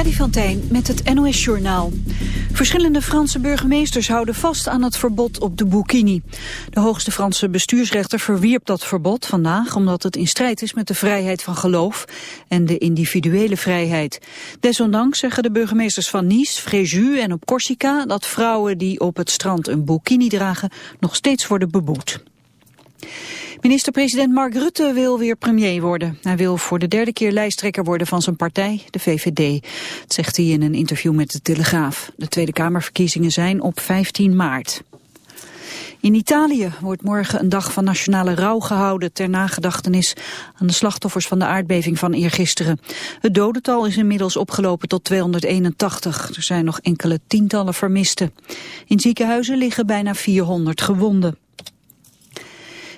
Freddy met het NOS-journaal. Verschillende Franse burgemeesters houden vast aan het verbod op de burkini. De hoogste Franse bestuursrechter verwierp dat verbod vandaag... omdat het in strijd is met de vrijheid van geloof en de individuele vrijheid. Desondanks zeggen de burgemeesters van Nice, Fréjus en op Corsica... dat vrouwen die op het strand een burkini dragen nog steeds worden beboet. Minister-president Mark Rutte wil weer premier worden. Hij wil voor de derde keer lijsttrekker worden van zijn partij, de VVD. Dat zegt hij in een interview met de Telegraaf. De Tweede Kamerverkiezingen zijn op 15 maart. In Italië wordt morgen een dag van nationale rouw gehouden ter nagedachtenis aan de slachtoffers van de aardbeving van eergisteren. Het dodental is inmiddels opgelopen tot 281. Er zijn nog enkele tientallen vermisten. In ziekenhuizen liggen bijna 400 gewonden.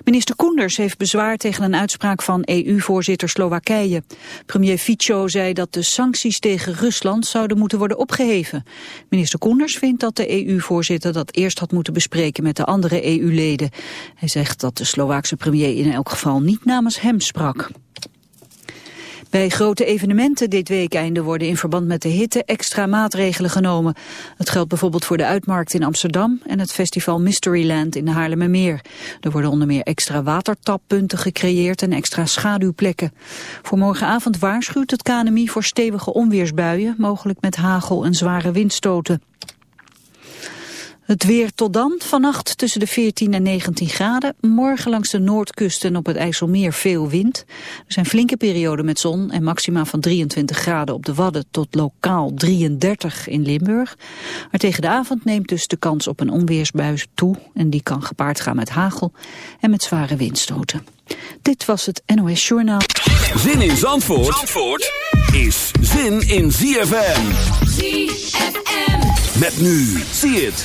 Minister Koenders heeft bezwaar tegen een uitspraak van EU-voorzitter Slowakije. Premier Fico zei dat de sancties tegen Rusland zouden moeten worden opgeheven. Minister Koenders vindt dat de EU-voorzitter dat eerst had moeten bespreken met de andere EU-leden. Hij zegt dat de Slovaakse premier in elk geval niet namens hem sprak. Bij grote evenementen dit weekende worden in verband met de hitte extra maatregelen genomen. Het geldt bijvoorbeeld voor de Uitmarkt in Amsterdam en het festival Mysteryland in de Haarlemmermeer. Er worden onder meer extra watertappunten gecreëerd en extra schaduwplekken. Voor morgenavond waarschuwt het KNMI voor stevige onweersbuien, mogelijk met hagel en zware windstoten. Het weer tot dan, vannacht tussen de 14 en 19 graden. Morgen langs de noordkust en op het IJsselmeer veel wind. Er zijn flinke perioden met zon en maxima van 23 graden op de Wadden tot lokaal 33 in Limburg. Maar tegen de avond neemt dus de kans op een onweersbuis toe. En die kan gepaard gaan met hagel en met zware windstoten. Dit was het NOS Journaal. Zin in Zandvoort, Zandvoort is zin in ZFM. ZFM. Met nu, zie het.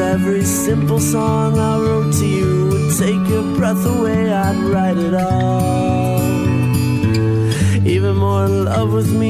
Every simple song I wrote to you would take your breath away, I'd write it all. Even more in love with me,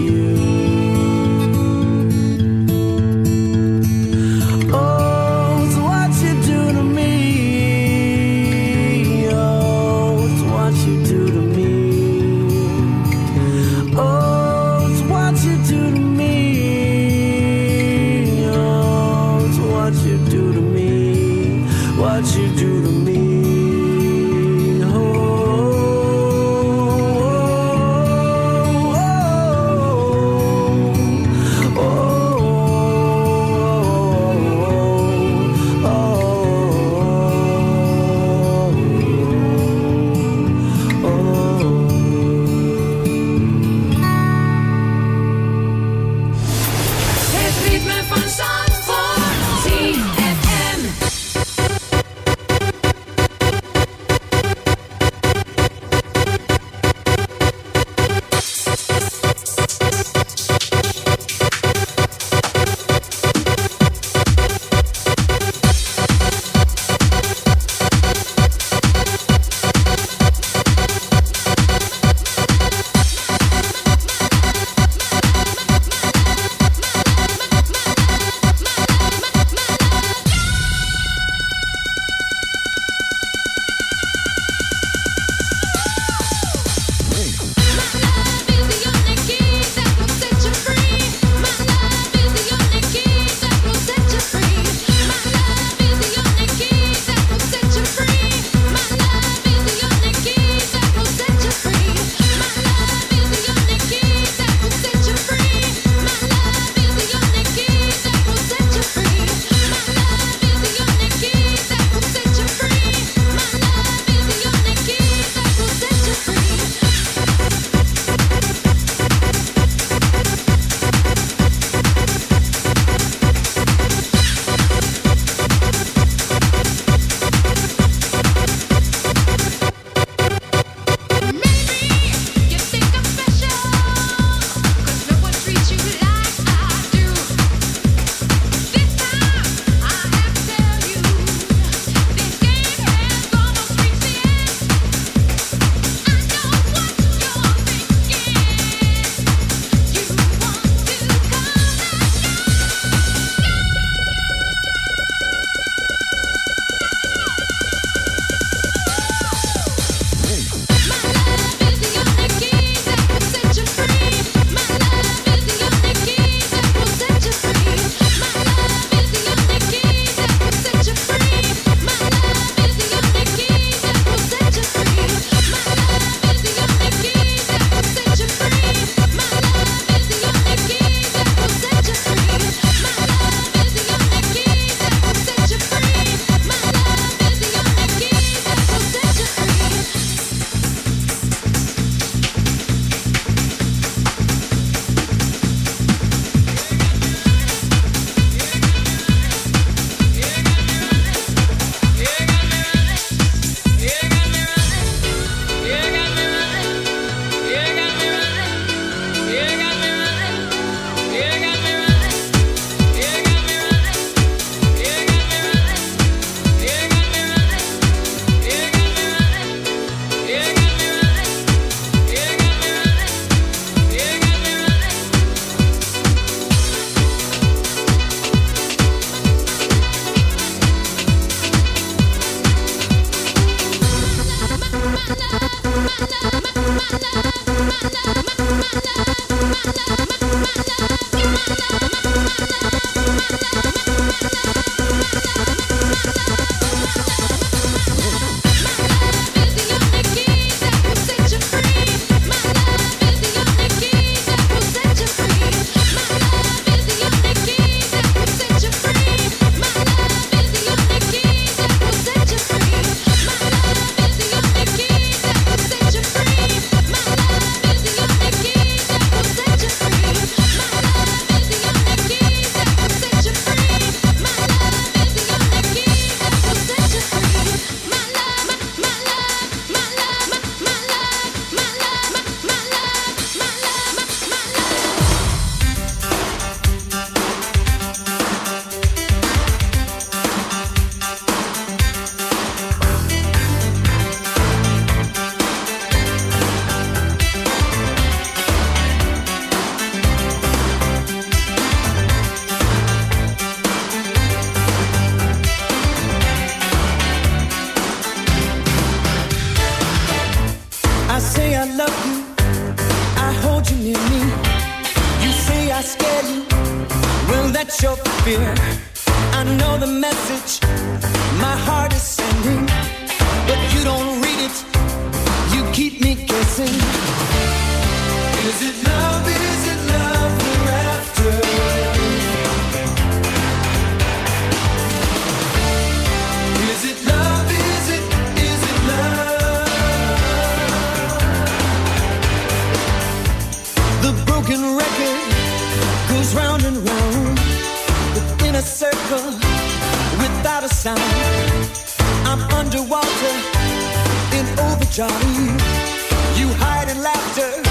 I know the message my heart is sending, but you don't read it. You keep me guessing. Is it underwater in overdrive. You hide in laughter.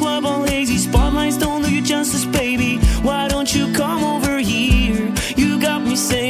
club all hazy. Spotlights don't do you justice, baby. Why don't you come over here? You got me saying,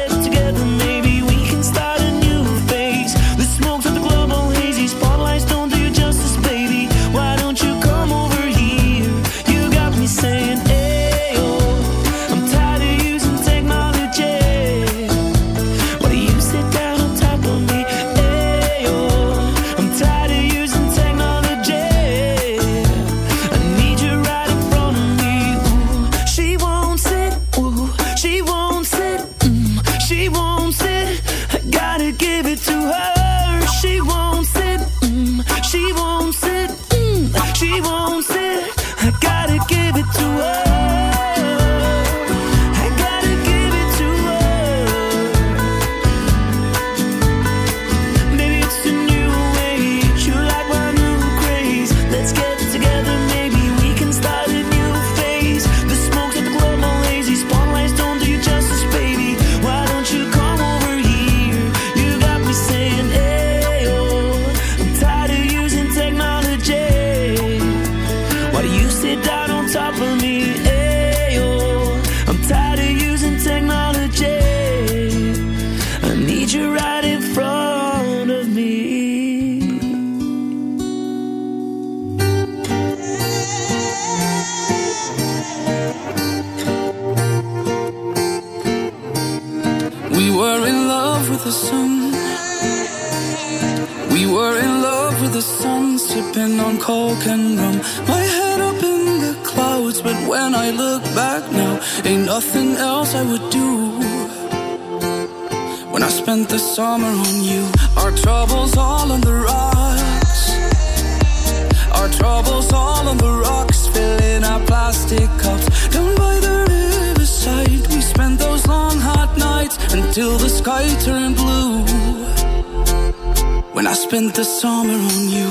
the summer on you.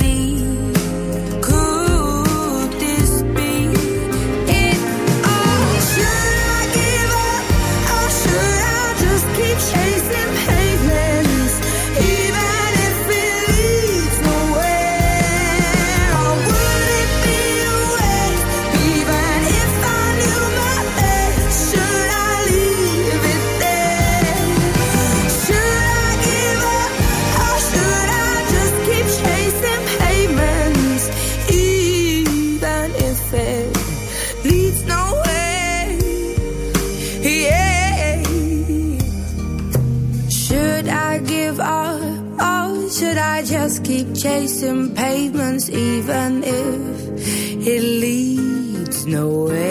it leads nowhere.